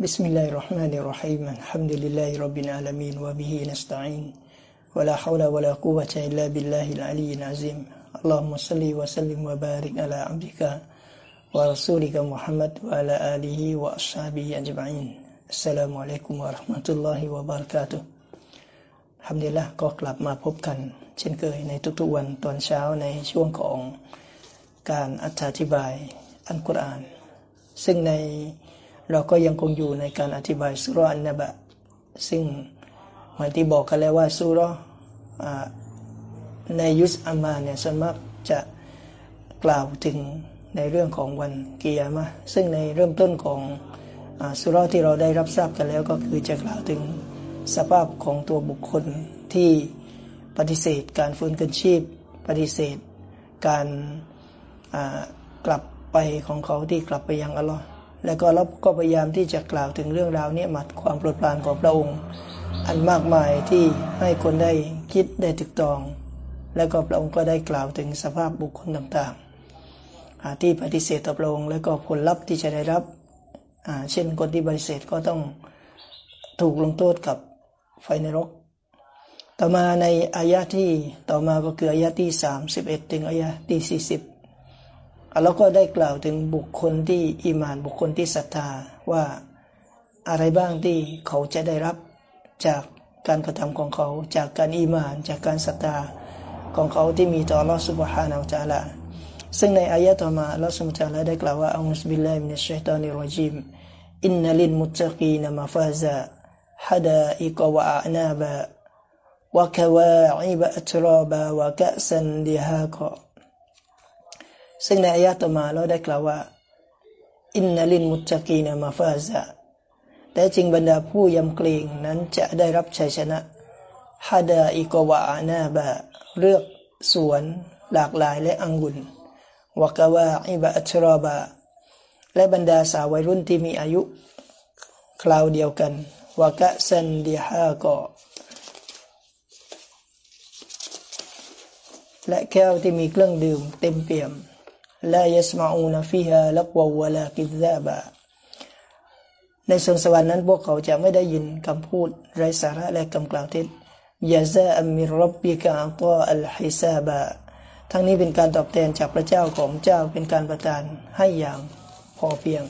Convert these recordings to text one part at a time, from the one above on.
بسم الله الرحمن الرحيم الحمد لله رب العالمين وبه نستعين ولا حول ولا قوة إلا بالله العلي العظيم اللهم صل وسلم وبارك على عبدك ورسولك محمد وعلى آله وأصحابه أجمعين السلام عليكم ورحمة الله وبركاته ทำดีละก็กลับมาพบกัน เช่นเคยในทุกๆวันตอนเช้าในช่วงของการอธิบายอัลกุรอาน ซึ่งใน เราก็ยังคงอยู่ในการอธิบายสุรอันนบะ ซึ่งเหมือนที่บอกกันแล้วว่าสุรในยุสอามาเนี่ยส่วนมากจะกล่าวถึงในเรื่องของวันกิยามะซึ่งในเริ่มต้นของสุรที่เราได้รับทราบกันแล้วก็คือจะกล่าวถึงสภาพของตัวบุคคลที่ปฏิเสธ การฟื้นคืนชีพ ปฏิเสธ การกลับไปของเขาที่กลับไปยังอัลลอฮ์ และก็เราก็พยายามที่จะกล่าวถึงเรื่องราวนี้มัดความโปรดปรานของพระองค์ อันมากมายที่ให้คนได้คิดได้ตึกตอง แล้วก็พระองค์ก็ได้กล่าวถึงสภาพบุคคลต่างๆที่ปฏิเสธต่อพระองค์แล้วก็ผลลัพธ์ที่จะได้รับเช่นคนที่ปฏิเสธก็ต้องถูกลงโทษกับไฟนรก ต่อมาในอายะที่ต่อมาก็คืออายะที่ 31 ถึงอายะที่ 40 แล้วก็ได้กล่าวถึงบุคคลที่อิมานบุคคลที่ศรัทธาว่าอะไรบ้างที่เขาจะได้รับจากการกระทำของเขา จากการอิมาน จากการศรัทธาของเขาที่มีต่ออัลลอฮฺ سبحانه وتعالىซึ่งในอายะต่อมาอัลลอฮฺ سبحانه ได้กล่าวว่าأعوذ بالله من الشيطان الرجيم إن للمتقين مفازا حدائق وأعنابا وكواعب أترابا وكأسا دهاقا ซึ่งในอายะต่อมาเราได้กล่าวว่า อินนัลินมุตกีนามาฟาซาแต่จริงบรรดาผู้ยำเกรงนั้นจะได้รับชัยชนะฮาดาอิกวะอานาบะเลือกสวนหลากหลายและอังุนوكواعب أترابا และบรรดาสาววัยรุ่นที่มีอายุ คราวเดียวกัน وكأسا دهاقا และแก้วที่มีเครื่องดื่มเต็มเปี่ยม لا يسمعون فيها لقوا ولا كذابا ในสวนสวรรค์นั้นพวกเขาจะไม่ได้ยินคำพูดไร้สาระและคำกล่าวเท็จยาซาอัมมิรับบิกาตออัลฮิซาบะทั้งนี้เป็นการตอบแทนจากพระเจ้าของเจ้าเป็นการประทานให้อย่างพอเพียง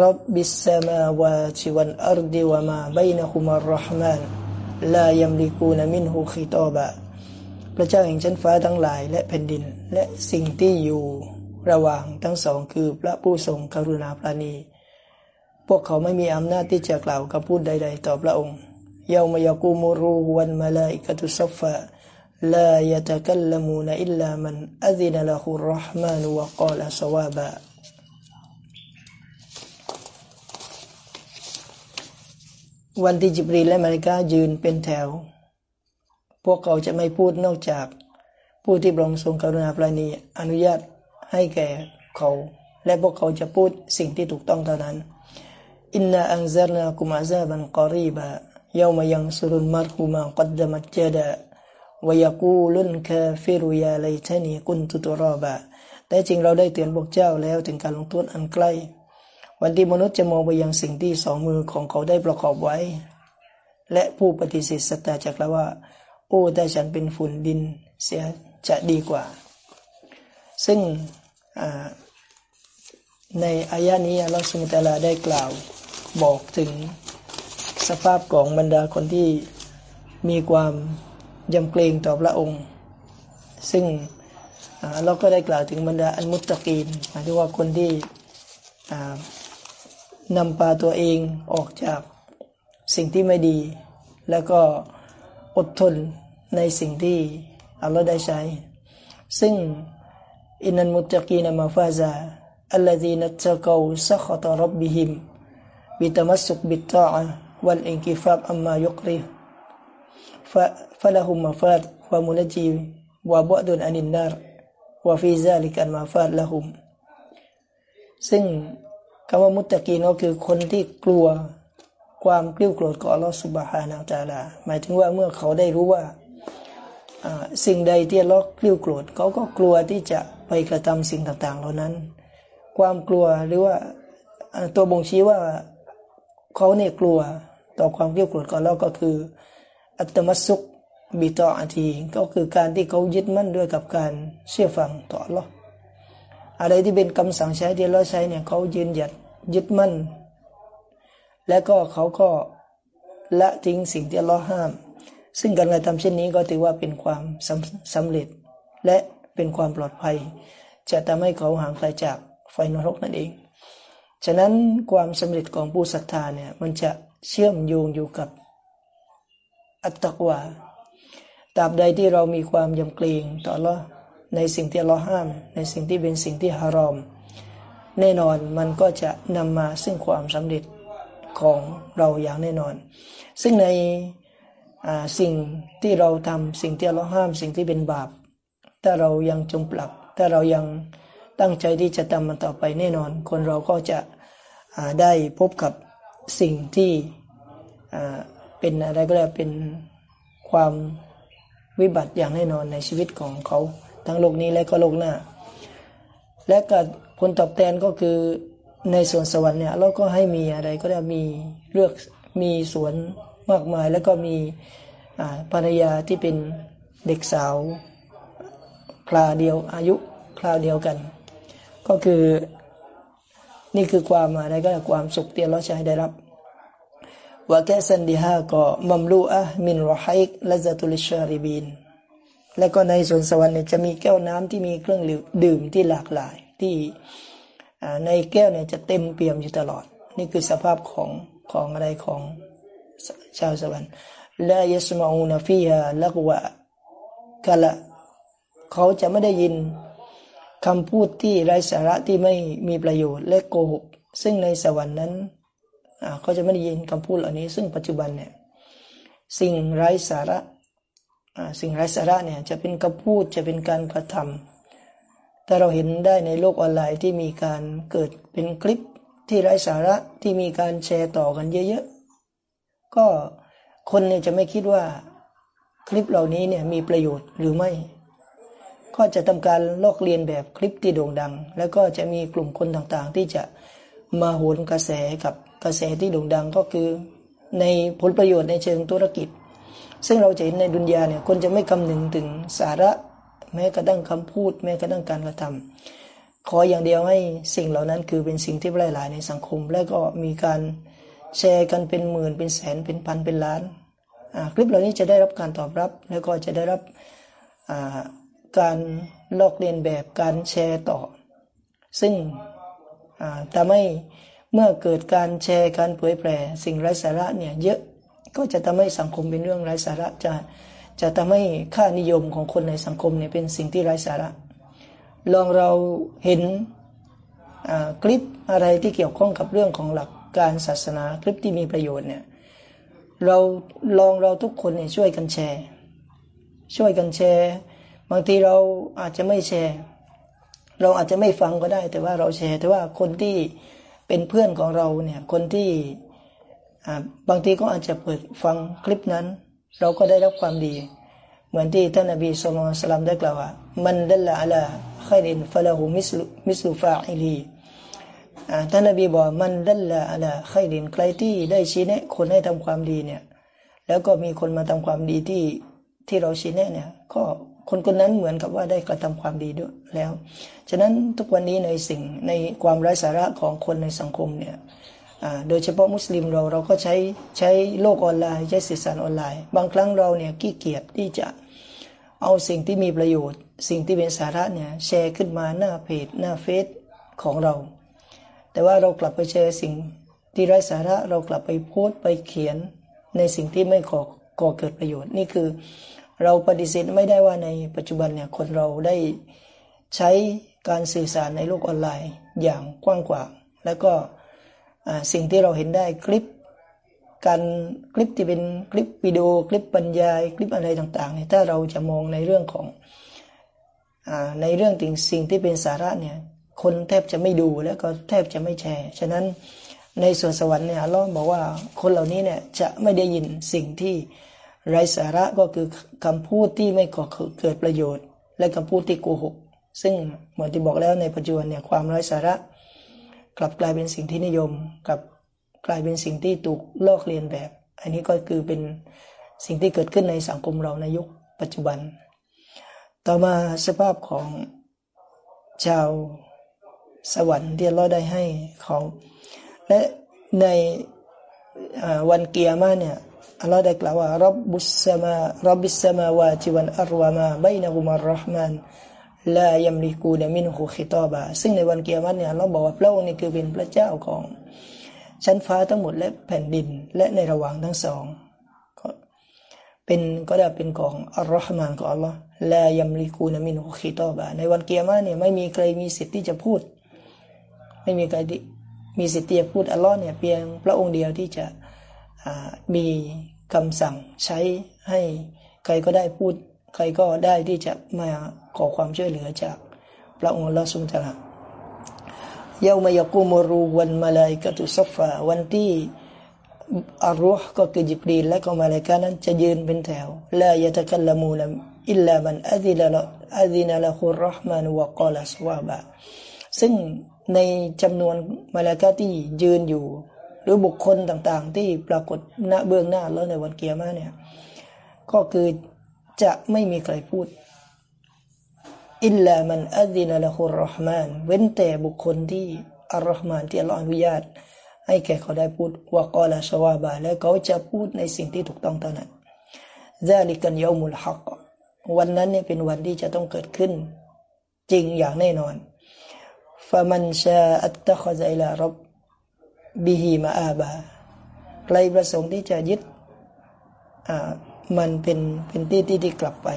รับบิสมาวาชิวันอัรดิวะมาบัยนะคุมารรห์มานลายัมลิกูนมินหุคิตอบะพ ระเจ้าแห่งชั้นฟ้าทั้งหลายและแผ่นดิน และสิ่งที่อยู่ระหว่างทั้งสองคือพระผู้ทรงกรุณาปราณี พวกเขาไม่มีอำนาจที่จะกล่าวคำพูดใด ๆ ต่อพระองค์ยามยากูมรูวันมาลาอิกตุซฟะลายะตะกัลลมูนอิลลามันอัซินละฮุรห์มานุวะกาลสวาบะวันที่จิบรีและมาริกายืนเป็นแถว วกเขาจะไม่พูดนอกจาก ผู้ที่พระองค์ทรงกรุณาปราณีอนุญาตให้แก่เขา และพวกเขาจะพูดสิ่งที่ถูกต้องเท่านั้นอินนาอังซารนากุมาซาบันกอรีบะยามายังสุรุนมารฮูมากัดดมัจเจดะวยากูลุนคาฟิรุยาไลทนีกุนตุตรอบะแต่จริงเราได้เตือนพวกเจ้าแล้วถึงการลงโทษอันใกล้ วันที่มนุษย์จะมองไปยังสิ่งที่สองมือของเขาได้ประกอบไว้ และผู้ปฏิเสธสตาจากเราว่า โอ้ถ้าฉันเป็นฝุ่นดินเสียจะดีกว่า ซึ่งในอายะนี้อัลลอฮฺสุลตาลาได้กล่าวบอกถึงสภาพของบรรดาคนที่มีความยำเกรงต่อพระองค์ ซึ่งเราก็ได้กล่าวถึงบรรดาอันมุตตะกีนหมายถึงว่าคนที่นำปาตัวเองออกจากสิ่งที่ไม่ดี แล้วก็อดทน ในสิ่งที่อัลลอฮ์ได้ใช้ ซึ่งอินันมุตตะกีนมาฟาซาอัลลดีนัตกาวสัขตรับบิฮิมบิตมัสสุกบิตตาวัลอินกิฟาบอัมมายุกรีฟะฟะละหุมมาฟาดวะมุนจีวะบุดุนอานินนารวะฟิซาลิกันมาฟาดละหุม ซึ่งคำว่ามุตตะกีนก็คือคนที่กลัวความกลิ้วโกรธของอัลลอฮฺสุบฮานาจาลาหมายถึงว่าเมื่อเขาได้รู้ว่า สิ่งใดที่ล็อกกลิ้วโกรธเขาก็กลัวที่จะไปกระทำสิ่งต่างๆ เหล่านั้น ความกลัวหรือว่าตัวบ่งชี้ว่าเขาเนี่ยกลัวต่อความเกลียดโกรธของเราก็คือ อัตมัสุกบิตออาทีก็คือการที่เขายึดมั่นด้วยกับการเชื่อฟังต่อหรออะไรที่เป็นคำสั่งใช้ที่เราใช้เนี่ยเขายืนหยัดยึดมั่น และก็เขาก็ละทิ้งสิ่งที่เราห้าม ซึ่งการกระทำเช่นนี้ก็ถือว่าเป็นความสำสำเร็จ และเป็นความปลอดภัย จะทำให้เขาห่างไกลจากไฟนรกนั่นเอง ฉะนั้นความสำเร็จของผู้ศรัทธาเนี่ยมันจะเชื่อมโยงอยู่กับอัตตกวาตราบใดที่เรามีความยำเกรงต่อละในสิ่งที่เราห้าม ในสิ่งที่เป็นสิ่งที่ฮารอม แน่นอนมันก็จะนำมาซึ่งความสำเร็จของเราอย่างแน่นอน ซึ่งใน สิ่งที่เราทำสิ่งที่เราห้ามสิ่งที่เป็นบาป ถ้าเรายังจงปรับถ้าเรายังตั้งใจที่จะทำมันต่อไปแน่นอน คนเราก็จะได้พบกับสิ่งที่เป็นอะไรก็แล้วเป็นความวิบัติอย่างแน่นอนในชีวิตของเขาทั้งโลกนี้และก็โลกหน้า และก็ผลตอบแทนก็คือในส่วนสวรรค์เนี่ยเราก็ให้มีอะไรก็ได้มีเลือกมีสวน มากมาย แล้วก็มีภรรยาที่เป็นเด็กสาวคลาเดียวอายุคลาเดียวกัน ก็คือนี่คือความอะไรก็ความสุขที่เราจะได้รับว่าแกสันดิฮาก็มัมลูอะมินรอไฮกละซาตุลิชาริบินและก็ในสวนสวรรค์เนี่ยจะมีแก้วน้ำที่มีเครื่องดื่มที่หลากหลายที่ในแก้วเนี่ยจะเต็มเปี่ยมอยู่ตลอด นี่คือสภาพของของอะไรของ ชาวสวรรค์และยสมาอูนฟีฮาละกวะกะละเขาจะไม่ได้ยินคำพูดที่ไร้สาระที่ไม่มีประโยชน์และโกหก ซึ่งในสวรรค์นั้นเขาจะไม่ได้ยินคำพูดเหล่านี้ ซึ่งปัจจุบันเนี่ยสิ่งไร้สาระสิ่งไร้สาระเนี่ยจะเป็นคำพูดจะเป็นการกระทำแต่เราเห็นได้ในโลกออนไลน์ที่มีการเกิดเป็นคลิปที่ไร้สาระที่มีการแชร์ต่อกันเยอะๆ ก็คนเนี่ยจะไม่คิดว่าคลิปเหล่านี้เนี่ยมีประโยชน์หรือไม่ ก็จะทำการลอกเลียนแบบคลิปที่โด่งดัง แล้วก็จะมีกลุ่มคนต่างๆ ที่จะมาโหนกระแสกับกระแสที่โด่งดังก็คือในผลประโยชน์ในเชิงธุรกิจ ซึ่งเราจะเห็นในดุนยาเนี่ยคนจะไม่คำนึงถึงสาระแม้กระทั่งคำพูด แม้กระทั่งการกระทำขออย่างเดียวให้สิ่งเหล่านั้นคือเป็นสิ่งที่แพร่หลายในสังคม และก็มีการ แชร์กันเป็นหมื่นเป็นแสนเป็นพันเป็นล้าน คลิปเหล่านี้จะได้รับการตอบรับ แล้วก็จะได้รับการลอกเลียนแบบการแชร์ต่อ ซึ่งทำให้เมื่อเกิดการแชร์การเผยแพร่สิ่งไร้สาระเนี่ยเยอะก็จะทำให้สังคมเป็นเรื่องไร้สาระจะจะทำให้ค่านิยมของคนในสังคมเนี่ยเป็นสิ่งที่ไร้สาระ ลองเราเห็นคลิปอะไรที่เกี่ยวข้องกับเรื่องของหลัก การศาสนาคลิปที่มีประโยชน์เนี่ยเราลองเราทุกคนเนี่ยช่วยกันแชร์ ช่วยกันแชร์ บางทีเราอาจจะไม่แชร์ เราอาจจะไม่ฟังก็ได้ แต่ว่าเราแชร์ แต่ว่าคนที่เป็นเพื่อนของเราเนี่ยคนที่บางทีก็อาจจะเปิดฟังคลิปนั้น เราก็ได้รับความดี เหมือนที่ท่านนบีสุลต่านสลัมได้กล่าวว่ามันดัลละอัลาขัยรินฟะลาหูมิสลุมิสลุฟาอิลี ท่านนบีบอกมันดัลละอัลาขัยรินใครที่ได้ชี้แนะ คนให้ทำความดีเนี่ย แล้วก็มีคนมาทำความดีที่ที่เราชี้แนะเนี่ย ก็คนคนนั้นเหมือนกับว่าได้กระทำความดีด้วยแล้ว ฉะนั้นทุกวันนี้ในสิ่งในความไร้สาระของคนในสังคมเนี่ยโดยเฉพาะมุสลิมเราเราก็ใช้ใช้โลกออนไลน์ใช้สื่อสารออนไลน์ บางครั้งเราเนี่ยขี้เกียจที่จะเอาสิ่งที่มีประโยชน์ สิ่งที่เป็นสาระเนี่ยแชร์ขึ้นมาหน้าเพจหน้าเฟซของเรา แต่ว่าเรากลับไปแชร์สิ่งที่ไร้สาระเรากลับไปโพสต์ไปเขียนในสิ่งที่ไม่ก่อก่อเกิดประโยชน์ นี่คือเราปฏิเสธไม่ได้ว่าในปัจจุบันเนี่ยคนเราได้ใช้การสื่อสารในโลกออนไลน์อย่างกว้างกว่าแล้วก็สิ่งที่เราเห็นได้คลิป การคลิปที่เป็นคลิปวิดีโอคลิปบรรยายคลิปอะไรต่างๆเนี่ยถ้าเราจะมองในเรื่องของอในเรื่องสิ่งสิ่งที่เป็นสาระเนี่ย คนแทบจะไม่ดูแล้วก็แทบจะไม่แชร์ ฉะนั้นในส่วนสวรรค์เนี่ยเราบอกว่าคนเหล่านี้เนี่ยจะไม่ได้ยินสิ่งที่ไร้สาระก็คือคำพูดที่ไม่ก่อเกิดประโยชน์ และคำพูดที่โกหก ซึ่งเหมือนที่บอกแล้วในปัจจุบันเนี่ยความไร้สาระ กลับกลายเป็นสิ่งที่นิยมกับกลายเป็นสิ่งที่ถูกลอกเลียนแบบ อันนี้ก็คือเป็นสิ่งที่เกิดขึ้นในสังคมเราในยุคปัจจุบัน ต่อมาสภาพของชาว สวรรค์ที่เราได้ให้เขาและในวันเกียร์มาเนี่ยอัลลอฮ์ได้กล่าวว่ารับบุษมารับบิสมาวาติวันอัรวามาบนะกุมารรห์มานลายัมลิกูดมินหุคิตอบะซึ่งในวันเกียรติเนี่ยเราบอกว่าพระองค์นี่คือเป็นพระเจ้าของชั้นฟ้าทั้งหมดและแผ่นดินและในระหว่างทั้งสองก็เป็นก็ได้เป็นของอัลลอฮ์มานของอัลลอฮ์ลายัมลิกูนมินหุคิตอบะในวันเกียรติเนี่ยไม่มีใครมีสิทธิ์ที่จะพูด ไม่มีใครมีสิทธิ์ที่จะพูดอัลลอฮ์เนี่ยเพียงพระองค์เดียวที่จะมีคำสั่งใช้ให้ใครก็ได้พูด ใครก็ได้ที่จะมาขอความช่วยเหลือจากพระองค์ละสุนทระเยาวมายกุมรูวันมาลายกตุซัฟฟาวันที่อารุห์ก็คือจิบรีและก็มาลายกานั้นจะยืนเป็นแถวลายะตะกัลลมูลอิลลามันอัดิลละอัดินละคุรห์มานวะกอลัสวาบะซึ่ง ในจำนวนมาลากาที่ยืนอยู่ หรือบุคคลต่างๆ ที่ปรากฏณเบื้องหน้าแล้วในวันเกียร์มาเนี่ย ก็คือจะไม่มีใครพูดอิลลามันอัดินละคุรห์มานเว้นแต่บุคคลที่อัลลอฮ์มานที่อัลลอฮ์อนุญาต ให้แก่เขาได้พูดว่ากอลาสวาบาและเขาจะพูดในสิ่งที่ถูกต้องเท่านั้นซาลิกันยามุลฮักวันนั้นเนี่ยเป็นวันที่จะต้องเกิดขึ้น จริงอย่างแน่นอน ฟะมันชาอัตตะขซอิลารบบิฮีมาอาบาใครประสงค์ที่จะยึดมันเป็นเป็นที่ที่ที่กลับไป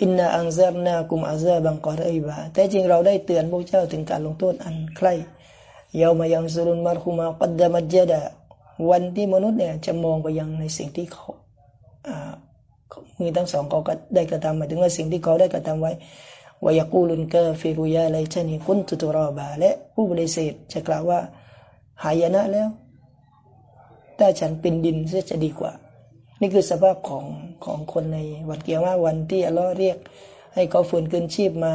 อินนาอังซาบนากุมอาซาบังกอรอิบาแต่จริงเราได้เตือนพวกเจ้าถึงการลงโทษอันใคร่ยาวมายังสุรุนมารคุมากัดดามัจดาวันที่มนุษย์เนี่ยจะมองไปยังในสิ่งที่เขามีทั้งสองเขาก็ได้กระทำหมายถึงว่าสิ่งที่เขาได้กระทำไว้ วายกูลุนกาฟิรุยาไลชนีคุนตุตุรอบาและผู้บริสุทธิ์จะกล่าวว่า หายนะแล้วถ้าฉันเป็นดินเสียจะดีกว่า นี่คือสภาพของของคนในวันเกียร์ว่าวันที่อัลลอฮ์เรียก ให้เขาฝืนคืนชีพมา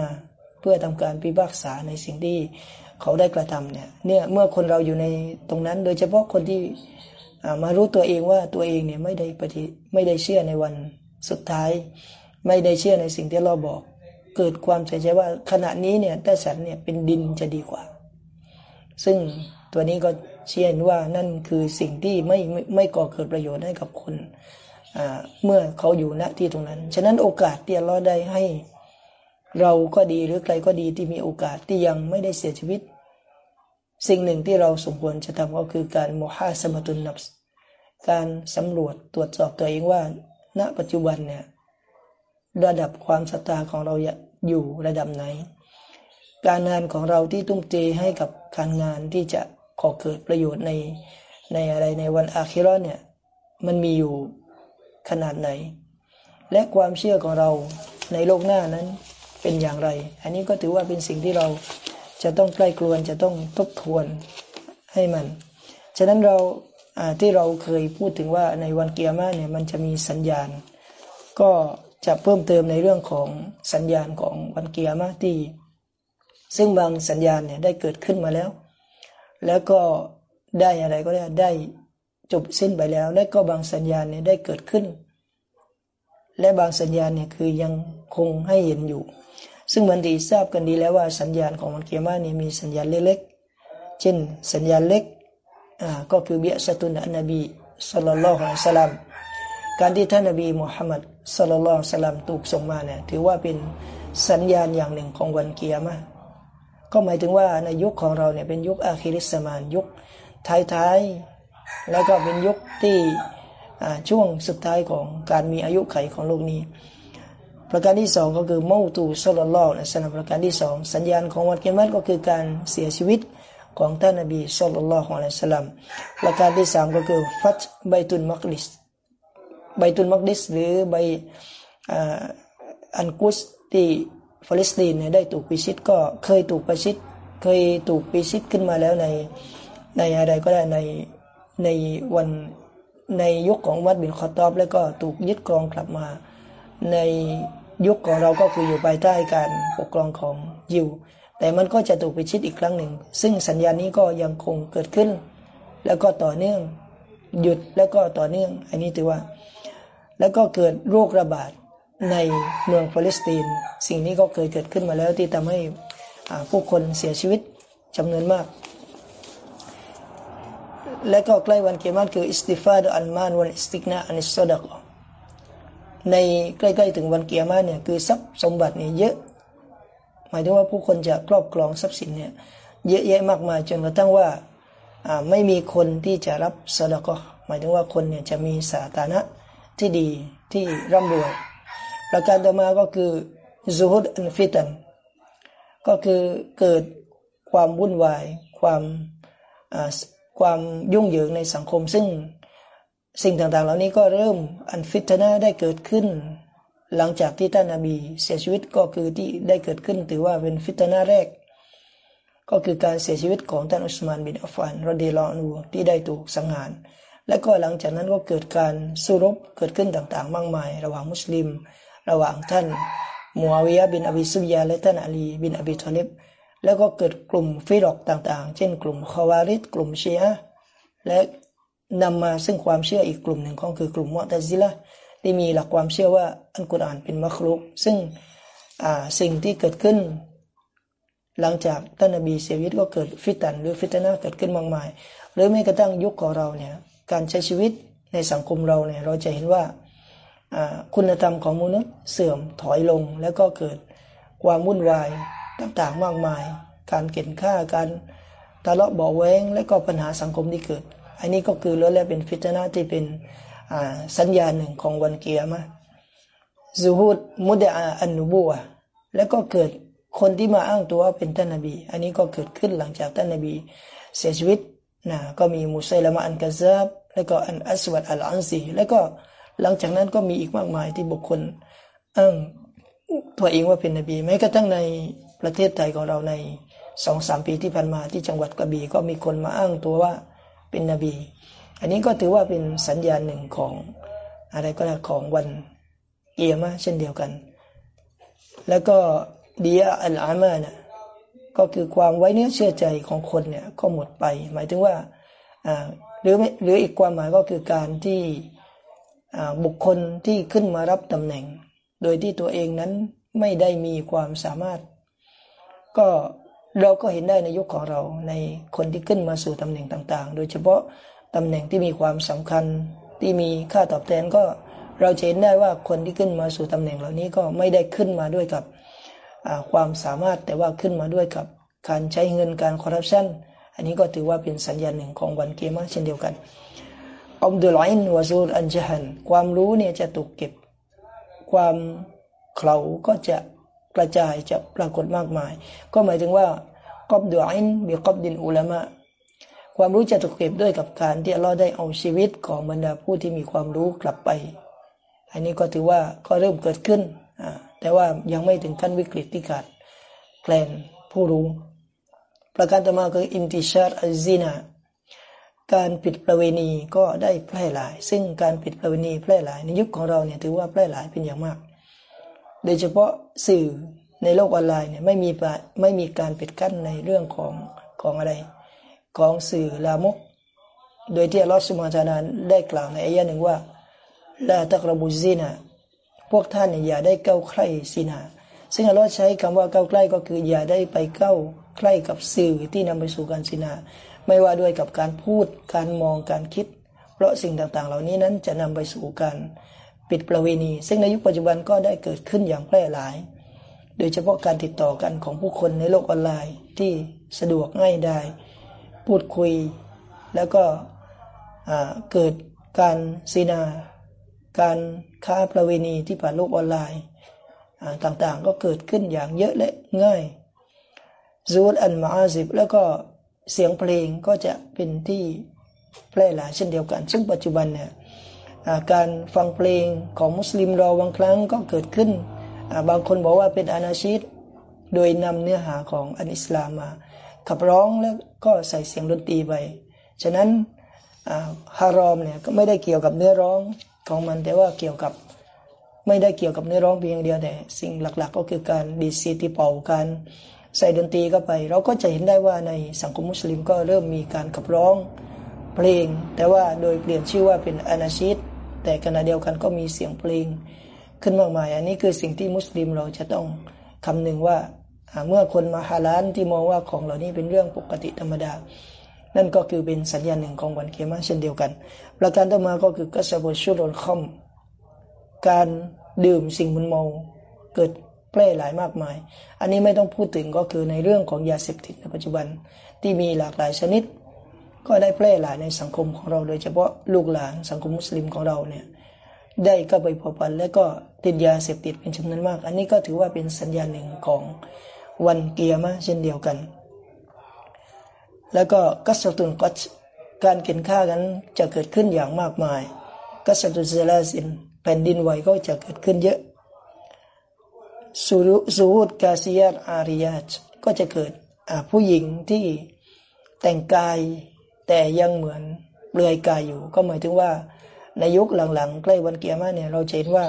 เพื่อทำการพิพากษาในสิ่งที่เขาได้กระทำเนี่ยเนี่ยเมื่อคนเราอยู่ในตรงนั้น โดยเฉพาะคนที่มารู้ตัวเองว่าตัวเองเนี่ยไม่ได้ปฏิไม่ได้เชื่อในวันสุดท้าย ไม่ได้เชื่อในสิ่งที่เราบอก เกิดความใจใจว่าขณะนี้เนี่ยถ้าฉันเนี่ยเป็นดินจะดีกว่า ซึ่งตัวนี้ก็เชื่อว่านั่นคือสิ่งที่ไม่ไม่ไม่ก่อเกิดประโยชน์ให้กับคนเมื่อเขาอยู่ณที่ตรงนั้น ฉะนั้นโอกาสที่เราได้ให้เราก็ดีหรือใครก็ดีที่มีโอกาสที่ยังไม่ได้เสียชีวิต สิ่งหนึ่งที่เราสมควรจะทำก็คือการโมหะสมตุนนับการสำรวจตรวจสอบตัวเองว่า ณปัจจุบันเนี่ยระดับความศรัทธาของเรา อยู่ระดับไหน การงานของเราที่ตุ้มเทให้กับการงานที่จะขอเกิดประโยชน์ในในอะไรในวันอาคิรอนเนี่ยมันมีอยู่ขนาดไหน และความเชื่อของเราในโลกหน้านั้นเป็นอย่างไร อันนี้ก็ถือว่าเป็นสิ่งที่เราจะต้องใกล้กลวนจะต้องทบทวนให้มัน ฉะนั้นเราที่เราเคยพูดถึงว่าในวันเกียร์มาเนี่ยมันจะมีสัญญาณ ก็ จะเพิ่มเติมในเรื่องของสัญญาณของวันเกียร์มาที่ ซึ่งบางสัญญาณเนี่ยได้เกิดขึ้นมาแล้ว แล้วก็ได้อะไรก็ได้ได้จบสิ้นไปแล้ว และก็บางสัญญาณเนี่ยได้เกิดขึ้น และบางสัญญาณเนี่ยคือยังคงให้เห็นอยู่ ซึ่งมันดีทราบกันดีแล้วว่าสัญญาณของมันเกียร์มาเนี่ยมีสัญญาณเล็กๆ เช่นสัญญาณเล็กอ่าก็คือเบียสตุนนนบีสัลลัลลอฮุอะลัยฮิสลาม การที่ท่านนบีมุฮัมมัดสลลัลลอฮุอะลัยฮิสลามถูกส่งมาเนี่ยถือว่าเป็นสัญญาณอย่างหนึ่งของวันเกียร์มาก็หมายถึงว่าในยุคของเราเนี่ยเป็นยุคอาคิริสมานยุคท้ายแล้วก็เป็นยุคที่ช่วงสุดท้ายของการมีอายุไขของโลกนี้ ประการที่สองก็คือมูตูสลลลอฮ์นะสนับประการที่สองสัญญาณของวันเกิดมัก็คือการเสียชีวิตของท่านนบีสุลต่านละฮ์อะลัยสลัมประการที่สามก็คือฟัตใบตุนมักดิส ใบตุนมักดิส หรือใบอันกุสที่ฟาเลสไตน์เนี่ยได้ถูกพิชิตก็เคยถูกพิชิต เคยถูกพิชิตขึ้นมาแล้วในในอะไรก็ได้ในในวันในยุคของมัดบินคอตอบ แล้วก็ถูกยึดครองกลับมา ในยุคของเราก็คืออยู่ภายใต้การปกครองของยิว แต่มันก็จะถูกไปชิดอีกครั้งหนึ่ง ซึ่งสัญญาณนี้ก็ยังคงเกิดขึ้น แล้วก็ต่อเนื่องหยุดแล้วก็ต่อเนื่อง อันนี้ถือว่า แล้วก็เกิดโรคระบาดในเมืองปาเลสไตน์สิ่งนี้ก็เคยเกิดขึ้นมาแล้วที่ทำให้ผู้คนเสียชีวิตจำนวนมาก และก็ใกล้วันเกียรติคืออิสติฟาดอันมานวันอิสติกนาอันอิสซดกในใกล้ๆถึงวันเกียรติเนี่ยคือทรัพย์สมบัติเนี่ยเยอะ หมายถึงว่าผู้คนจะครอบครองทรัพย์สินเนี่ยเยอะแยะมากมายจนกระทั่งว่าไม่มีคนที่จะรับสดก็หมายถึงว่าคนเนี่ยจะมีสาธารณะ ที่ดีที่ร่ำรวย ประการต่อมาก็คือซูฮุดอันฟิตันก็คือเกิดความวุ่นวายความความยุ่งเหยิงในสังคม ซึ่งสิ่งต่างๆ เหล่านี้ก็เริ่มอันฟิตนาได้เกิดขึ้น หลังจากที่ท่านนาบีเสียชีวิตก็คือที่ได้เกิดขึ้น ถือว่าเป็นฟิตนาแรก ก็คือการเสียชีวิตของท่านอุสมานบินอัฟฟานรดิลอนูที่ได้ถูกสังหาร และก็หลังจากนั้นก็เกิดการสู้รบเกิดขึ้นต่างๆ มากมาย ระหว่างมุสลิม ระหว่างท่านมูอาวิยะบินอบีซุบยาและท่านอาลีบินอบีทอลิบแล้วก็เกิดกลุ่มฟิรอกต่างๆ เช่นกลุ่มคาวาริดกลุ่มเชีอะและนำมาซึ่งความเชื่ออีกกลุ่มหนึ่งก็คือกลุ่มมุตซิละที่มีหลักความเชื่อว่าอัลกุรอานเป็นมัคลุกซึ่งสิ่งที่เกิดขึ้น หลังจากท่านนบีเสียชีวิตก็เกิดฟิตันหรือฟิตนาเกิดขึ้นมากมาย หรือแม้กระทั่งยุคของเราเนี่ย การใช้ชีวิตในสังคมเราเนี่ยเราจะเห็นว่าคุณธรรมของมนุษย์เสื่อมถอยลง แล้วก็เกิดความวุ่นวายต่างๆมากมาย การเก็นฆ่าการทะเลาะเบาแวงและก็ปัญหาสังคมที่เกิด อันนี้ก็คือล้วนแล้วเป็นฟิตนาที่เป็นสัญญาณหนึ่งของวันเกียร์มาซูฮุดมุดอาอันนุบัวแล้วก็เกิดคนที่มาอ้างตัวเป็นท่านนบี อันนี้ก็เกิดขึ้นหลังจากท่านนบี เสียชีวิต นะก็มีมุสัยละมาอันกะซาบแล้วก็อันอัสวัดอัลอันซีแล้วก็หลังจากนั้นก็มีอีกมากมายที่บุคคลอ้างตัวเองว่าเป็นนบีแม้กระทั่งในประเทศไทยของเราในสองสามปีที่ผ่านมาที่จังหวัดกระบี่ก็มีคนมาอ้างตัวว่าเป็นนบี อันนี้ก็ถือว่าเป็นสัญญาณหนึ่งของอะไรก็ได้ของวันเกียมาเช่นเดียวกัน แล้วก็ดียอัลอามานะ ก็คือความไว้เนื้อเชื่อใจของคนเนี่ยก็หมดไป หมายถึงว่าหรือหรืออีกความหมายก็คือการที่บุคคลที่ขึ้นมารับตำแหน่ง โดยที่ตัวเองนั้นไม่ได้มีความสามารถ ก็เราก็เห็นได้ในยุคของเราในคนที่ขึ้นมาสู่ตำแหน่งต่างๆ โดยเฉพาะตำแหน่งที่มีความสำคัญที่มีค่าตอบแทนก็เราเห็นได้ว่าคนที่ขึ้นมาสู่ตำแหน่งเหล่านี้ก็ไม่ได้ขึ้นมาด้วยกับ ความสามารถแต่ว่าขึ้นมาด้วยกับการใช้เงินการคอร์รัปชันอันนี้ก็ถือว่าเป็นสัญญาณหนึ่งของวันเกมเช่นเดียวกันอับดุลอินวาซูลอันจฮันความรู้เนี่ยจะถูกเก็บ ความเขาก็จะกระจายจะปรากฏมากมาย ก็หมายถึงว่ากอบดุอินบีกอบดินอุลามะความรู้จะถูกเก็บด้วยกับการที่เราได้เอาชีวิตของบรรดาผู้ที่มีความรู้กลับไป อันนี้ก็ถือว่าก็เริ่มเกิดขึ้นอ่า แต่ว่ายังไม่ถึงขั้นวิกฤตที่ขาดแกลนผู้รู้ ประการต่อมาคืออินติชาร์อัซินาการผิดประเวณีก็ได้แพร่หลาย ซึ่งการผิดประเวณีแพร่หลายในยุคของเราเนี่ยถือว่าแพร่หลายเป็นอย่างมาก โดยเฉพาะสื่อในโลกออนไลน์เนี่ยไม่มีไม่มีการปิดกั้นในเรื่องของของอะไร ของสื่อลามก โดยที่อัลลอฮฺสุมาตานได้กล่าวในอายะหนึ่งว่าลาตักรบุซีนา พวกท่านเนี่ยอย่าได้เก้าใคร่ซีนาซึ่งอัลลอฮ์ใช้คำว่าเก้าใกล้ก็คืออย่าได้ไปเก้าใกล้กับสื่อที่นำไปสู่การซีนาไม่ว่าด้วยกับการพูดการมองการคิด เพราะสิ่งต่างๆ เหล่านี้นั้นจะนำไปสู่การปิดประเวณี ซึ่งในยุคปัจจุบันก็ได้เกิดขึ้นอย่างแพร่หลาย โดยเฉพาะการติดต่อกันของผู้คนในโลกออนไลน์ที่สะดวกง่ายได้ พูดคุย แล้วก็เกิดการซีนา การค้าประเวณีที่ผ่านโลกออนไลน์ต่างๆ ก็เกิดขึ้นอย่างเยอะและง่ายซูดอันมาซิบแล้วก็เสียงเพลงก็จะเป็นที่แพร่หลายเช่นเดียวกัน ซึ่งปัจจุบันเนี่ยการฟังเพลงของมุสลิมเราบางครั้งก็เกิดขึ้น บางคนบอกว่าเป็นอานาชิต โดยนำเนื้อหาของอันอิสลามมาขับร้องแล้วก็ใส่เสียงดนตรีไป ฉะนั้นฮารอมเนี่ยก็ไม่ได้เกี่ยวกับเนื้อร้อง ของมัน แต่ว่าเกี่ยวกับไม่ได้เกี่ยวกับเนื้อร้องเพียงเดียวแต่ สิ่งหลักๆ ก็คือการดีซีติเป่าการใส่ดนตรีเข้าไป เราก็จะเห็นได้ว่าในสังคมมุสลิมก็เริ่มมีการขับร้องเพลง แต่ว่าโดยเปลี่ยนชื่อว่าเป็นอานาชิดแต่ขณะเดียวกันก็มีเสียงเพลง ขึ้นมากมาย อันนี้คือสิ่งที่มุสลิมเราจะต้องคำนึงว่าเมื่อคนมาฮาลานที่มองว่าของเหล่านี้เป็นเรื่องปกติธรรมดา นั่นก็คือเป็นสัญญาณหนึ่งของวันเกียรติเช่นเดียวกัน ประการต่อมาก็คือกัสบุชุรนคอมการดื่มสิ่งมึนเมาเกิดแพร่หลายมากมาย อันนี้ไม่ต้องพูดถึงก็คือในเรื่องของยาเสพติดในปัจจุบันที่มีหลากหลายชนิด ก็ได้แพร่หลายในสังคมของเราโดยเฉพาะลูกหลานสังคมมุสลิมของเราเนี่ยได้ก็ไปพอพันและก็ติดยาเสพติดเป็นจำนวนมาก อันนี้ก็ถือว่าเป็นสัญญาณหนึ่งของวันเกียร์มาเช่นเดียวกัน แล้วก็กัสตุนกัชการกินฆ่ากันจะเกิดขึ้นอย่างมากมาย กัสตุนเซลาสินแผ่นดินไหวก็จะเกิดขึ้นเยอะสูรุสูดกาซิยาตอาริยาตก็จะเกิดผู้หญิงที่แต่งกายแต่ยังเหมือนเปลือยกายอยู่ ก็หมายถึงว่าในยุคหลังๆ ใกล้วันเกียร์มาเนี่ยเราเห็นว่า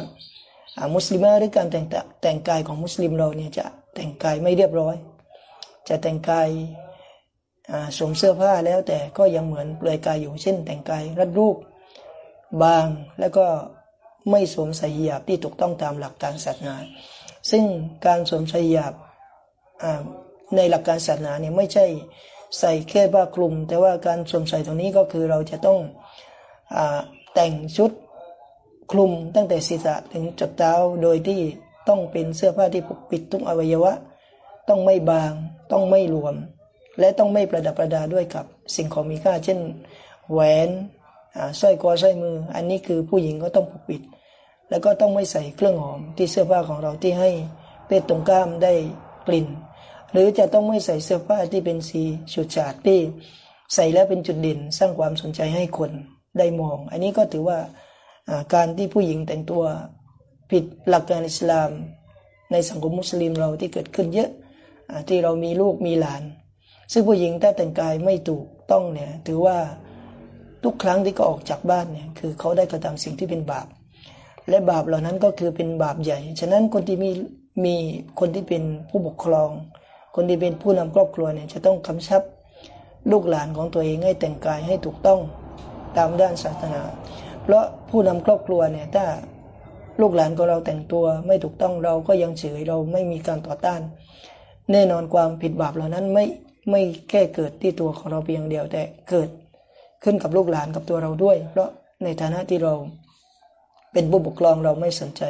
มุสลิมหรือการแต่งแต่งกายของมุสลิมเราเนี่ยจะแต่งกายไม่เรียบร้อย จะแต่งกาย สวมเสื้อผ้าแล้วแต่ก็ยังเหมือนเปลือยกายอยู่เช่น แต่งกายรัดรูปบางแล้วก็ไม่สวมใส่หยาบที่ถูกต้องตามหลักการศาสนา ซึ่งการสวมใส่หยาบในหลักการศาสนาเนี่ยไม่ใช่ใส่แค่ผ้าคลุม แต่ว่าการสวมใส่ตรงนี้ก็คือเราจะต้องอแต่งชุดคลุมตั้งแต่ศีรษะถึงจุดเท้าโดยที่ต้องเป็นเสื้อผ้าที่ปกปิดทุกอวัยวะ ต้องไม่บางต้องไม่รวม และต้องไม่ประดับประดาด้วยกับสิ่งของมีค่า เช่น แหวนสร้อยคอสร้อยมือ อันนี้คือผู้หญิงก็ต้องปกปิด แล้วก็ต้องไม่ใส่เครื่องหอมที่เสื้อผ้าของเราที่ให้เพศตรงข้ามได้กลิ่น หรือจะต้องไม่ใส่เสื้อผ้าที่เป็นสีฉุดฉาดที่ใส่แล้วเป็นจุดเด่นสร้างความสนใจให้คนได้มอง อันนี้ก็ถือว่าการที่ผู้หญิงแต่งตัวผิดหลักการอิสลาม ในสังคมมุสลิมเราที่เกิดขึ้นเยอะที่เรามีลูกมีหลาน ซึ่งผู้หญิงถ้าแต่งกายไม่ถูกต้องเนี่ยถือว่าทุกครั้งที่เขาออกจากบ้านเนี่ยคือเขาได้กระทำสิ่งที่เป็นบาป และบาปเหล่านั้นก็คือเป็นบาปใหญ่ ฉะนั้นคนที่มีมีคนที่เป็นผู้ปกครอง คนที่เป็นผู้นำครอบครัวเนี่ยจะต้องกำชับลูกหลานของตัวเองให้แต่งกายให้ถูกต้องตามด้านศาสนา เพราะผู้นำครอบครัวเนี่ยถ้าลูกหลานของเราแต่งตัวไม่ถูกต้องเราก็ยังเฉยเราไม่มีการต่อต้าน แน่นอนความผิดบาปเหล่านั้นไม่ ไม่แค่เกิดที่ตัวของเราเพียงเดียวแต่เกิดขึ้นกับลูกหลานกับตัวเราด้วย เพราะในฐานะที่เราเป็นผู้ปกครองเราไม่สนใจ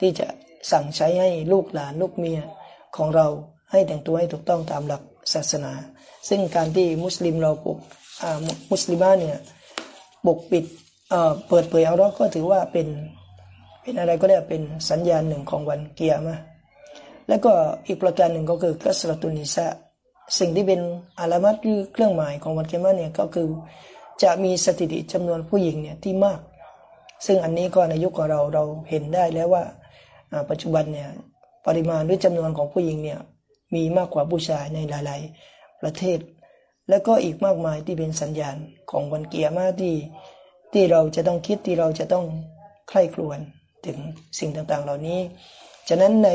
ที่จะสั่งใช้ให้ลูกหลานลูกเมียของเราให้แต่งตัวให้ถูกต้องตามหลักศาสนา ซึ่งการที่มุสลิมเราปกมุสลิมาเนี่ยปกปิดเปิดเผยเอาเราก็ถือว่าเป็นเป็นอะไรก็ได้เป็นสัญญาณหนึ่งของวันเกียร์มาแล้วก็อีกประการหนึ่งก็คือกัสรตุนิสะ สิ่งที่เป็นอาลามัดหรือเครื่องหมายของวันเกียมาเนี่ยก็คือจะมีสถิติจำนวนผู้หญิงเนี่ยที่มาก ซึ่งอันนี้ก็ในยุคของเราเราเห็นได้แล้วว่าปัจจุบันเนี่ยปริมาณหรือจำนวนของผู้หญิงเนี่ยมีมากกว่าผู้ชายในหลาย ๆ ประเทศ แล้วก็อีกมากมายที่เป็นสัญญาณของวันเกียร์มาที่ที่เราจะต้องคิดที่เราจะต้องใคร่ครวญถึงสิ่งต่างๆ เหล่านี้ ฉะนั้นใน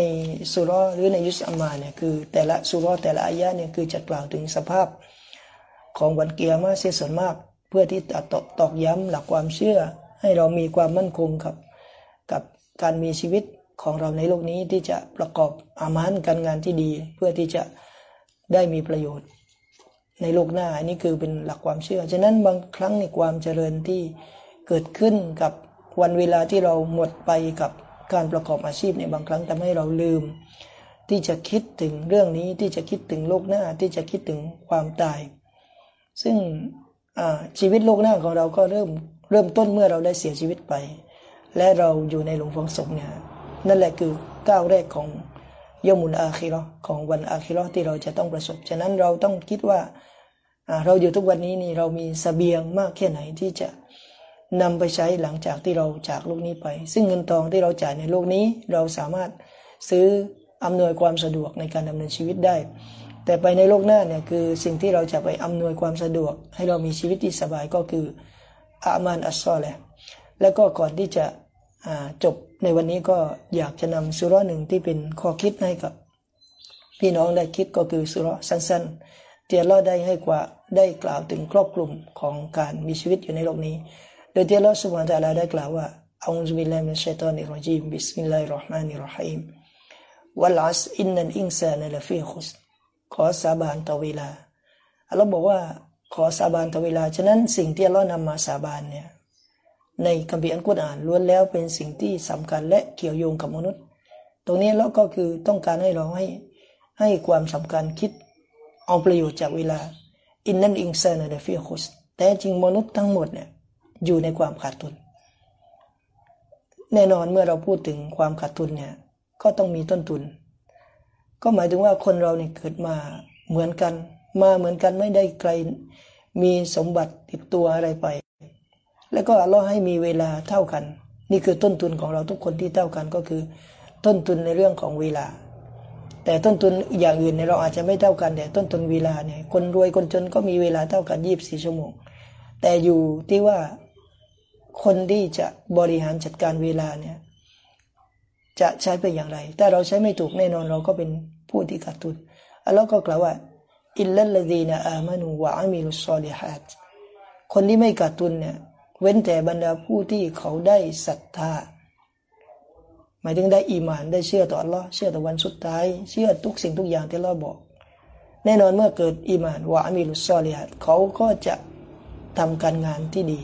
สุรหรือในยุสอามาเนี่ยคือแต่ละสุรแต่ละอายะเนี่ยคือจะกล่าวถึงสภาพของวันเกียร์มาเสียส่วนมาก เพื่อที่จะตอกตอกย้ำหลักความเชื่อ ให้เรามีความมั่นคงกับ กับการมีชีวิตของเราในโลกนี้ที่จะประกอบอามานการงานที่ดี เพื่อที่จะได้มีประโยชน์ ในโลกหน้าอันนี้คือเป็นหลักความเชื่อ ฉะนั้นบางครั้งในความเจริญที่เกิดขึ้นกับวันเวลาที่เราหมดไปกับ การประกอบอาชีพเนี่ยบางครั้งทำให้เราลืม ที่จะคิดถึงเรื่องนี้ที่จะคิดถึงโลกหน้าที่จะคิดถึงความตาย ซึ่งชีวิตโลกหน้าของเราก็เริ่มเริ่มต้นเมื่อเราได้เสียชีวิตไป และเราอยู่ในหลวงฟองศพเนี่ยนั่นแหละคือก้าวแรกของยมุนอาคิรอของวันอาคิรอที่เราจะต้องประสบ ฉะนั้นเราต้องคิดว่าเราอยู่ทุกวันนี้นี่เรามีสเสบียงมากแค่ไหนที่จะ นำไปใช้หลังจากที่เราจากโลกนี้ไป ซึ่งเงินทองที่เราจ่ายในโลกนี้ เราสามารถซื้ออำนวยความสะดวกในการดำเนินชีวิตได้ แต่ไปในโลกหน้าเนี่ยคือสิ่งที่เราจะไปอำนวยความสะดวก ให้เรามีชีวิตที่สบายก็คือالعمل الصالح แล้วก็ก่อนที่จะจบในวันนี้ก็อยากจะนำซูเราะฮ์หนึ่งที่เป็นข้อคิดให้กับ พี่น้องได้คิดก็คือซูเราะฮ์สั้นๆที่อัลลอฮ์ได้ให้กว่าได้กล่าวถึงครอบคลุมของการมีชีวิตอยู่ในโลกนี้ โดยที่อัลลอฮ์ سبحانه وتعالى ได้กล่าวว่า أعوذ بالله من الشيطان الرجيم بسم الله الرحمن الرحيم والعصر إن الإنسان لفي خسر ขอสาบานต่อเวลาอัลลอฮ์บอกว่าขอสาบานต่อเวลา ฉะนั้นสิ่งที่อัลลอฮ์นำมาสาบานเนี่ยในคัมภีร์อัลกุรอานล้วนแล้วเป็นสิ่งที่สำคัญและเกี่ยวโยงกับมนุษย์ ตรงนี้เราก็คือต้องการให้เราให้ให้ความสำคัญคิดเอาประโยชน์จากเวลาอินนันอิงซานเดฟิคุสแต่จริงมนุษย์ทั้งหมดเนี่ย อยู่ในความขาดทุน แน่นอนเมื่อเราพูดถึงความขาดทุนเนี่ย ก็ต้องมีต้นทุน ก็หมายถึงว่าคนเราเนี่ยเกิดมาเหมือนกัน มาเหมือนกันไม่ได้ไกลมีสมบัติติดตัวอะไรไป แล้วก็เราให้มีเวลาเท่ากัน นี่คือต้นทุนของเราทุกคนที่เท่ากันก็คือ ต้นทุนในเรื่องของเวลา แต่ต้นทุนอย่างอื่นเนี่ยเราอาจจะไม่เท่ากันแต่ต้นทุนเวลาเนี่ยคนรวยคนจนก็มีเวลาเท่ากันยี่บสี่ชั่วโมง แต่อยู่ที่ว่า คนที่จะบริหารจัดการเวลาเนี่ย จะใช้ไปอย่างไรถ้าเราใช้ไม่ถูกแน่นอนเราก็เป็นผู้ที่ขาดทุนอัลลอฮ์ก็กล่าวว่าอิลลัลลดีนอามานูวะอามิลุสซอลิฮัดคนที่ไม่ขาดทุนเนี่ย เว้นแต่บรรดาผู้ที่เขาได้ศรัทธาหมายถึงได้อีมานได้เชื่อต่ออัลลอฮ์เชื่อต่อวันสุดท้าย เชื่อทุกสิ่งทุกอย่างที่เราบอก แน่นอนเมื่อเกิดอีมานว่าอามีลุสซอลีฮัดเขาก็จะทำการงานที่ดี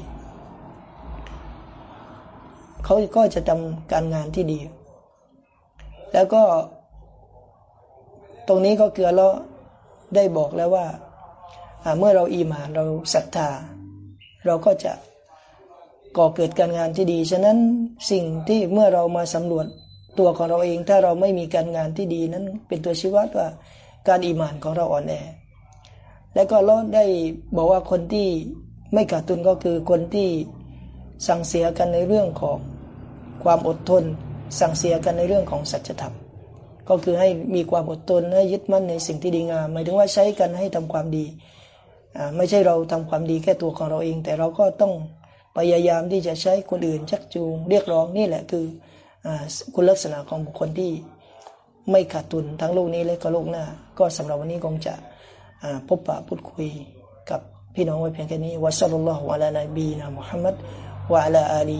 เขาก็จะทำการงานที่ดี แล้วก็ ตรงนี้ก็คือเราได้บอกแล้วว่า เมื่อเราอีมานเราศรัทธา เราก็จะก่อเกิดการงานที่ดี ฉะนั้นสิ่งที่เมื่อเรามาสำรวจตัวของเราเอง ถ้าเราไม่มีการงานที่ดีนั้น เป็นตัวชี้วัดว่าการอีมานของเราอ่อนแอ และก็เราได้บอกว่าคนที่ไม่ขาดทุนก็คือคนที่ สั่งเสียกันในเรื่องของความอดทน สั่งเสียกันในเรื่องของสัจธรรม ก็คือให้มีความอดทนให้ยึดมั่นในสิ่งที่ดีงามหมายถึงว่าใช้กันให้ทำความดี ไม่ใช่เราทำความดีแค่ตัวของเราเอง แต่เราก็ต้องพยายามที่จะใช้คนอื่นชักจูงเรียกร้องนี่แหละคืออคุณลักษณะของบุคคลที่ไม่ขาดทุนทั้งโลกนี้และก็โลกหน้า ก็สำหรับวันนี้คงจะพบปะพูดคุยกับพี่น้องไว้เพียงแค่นี้วะซัลลัลลอฮุอะลานบีนะมุฮัมมัด วะอะลาอาลี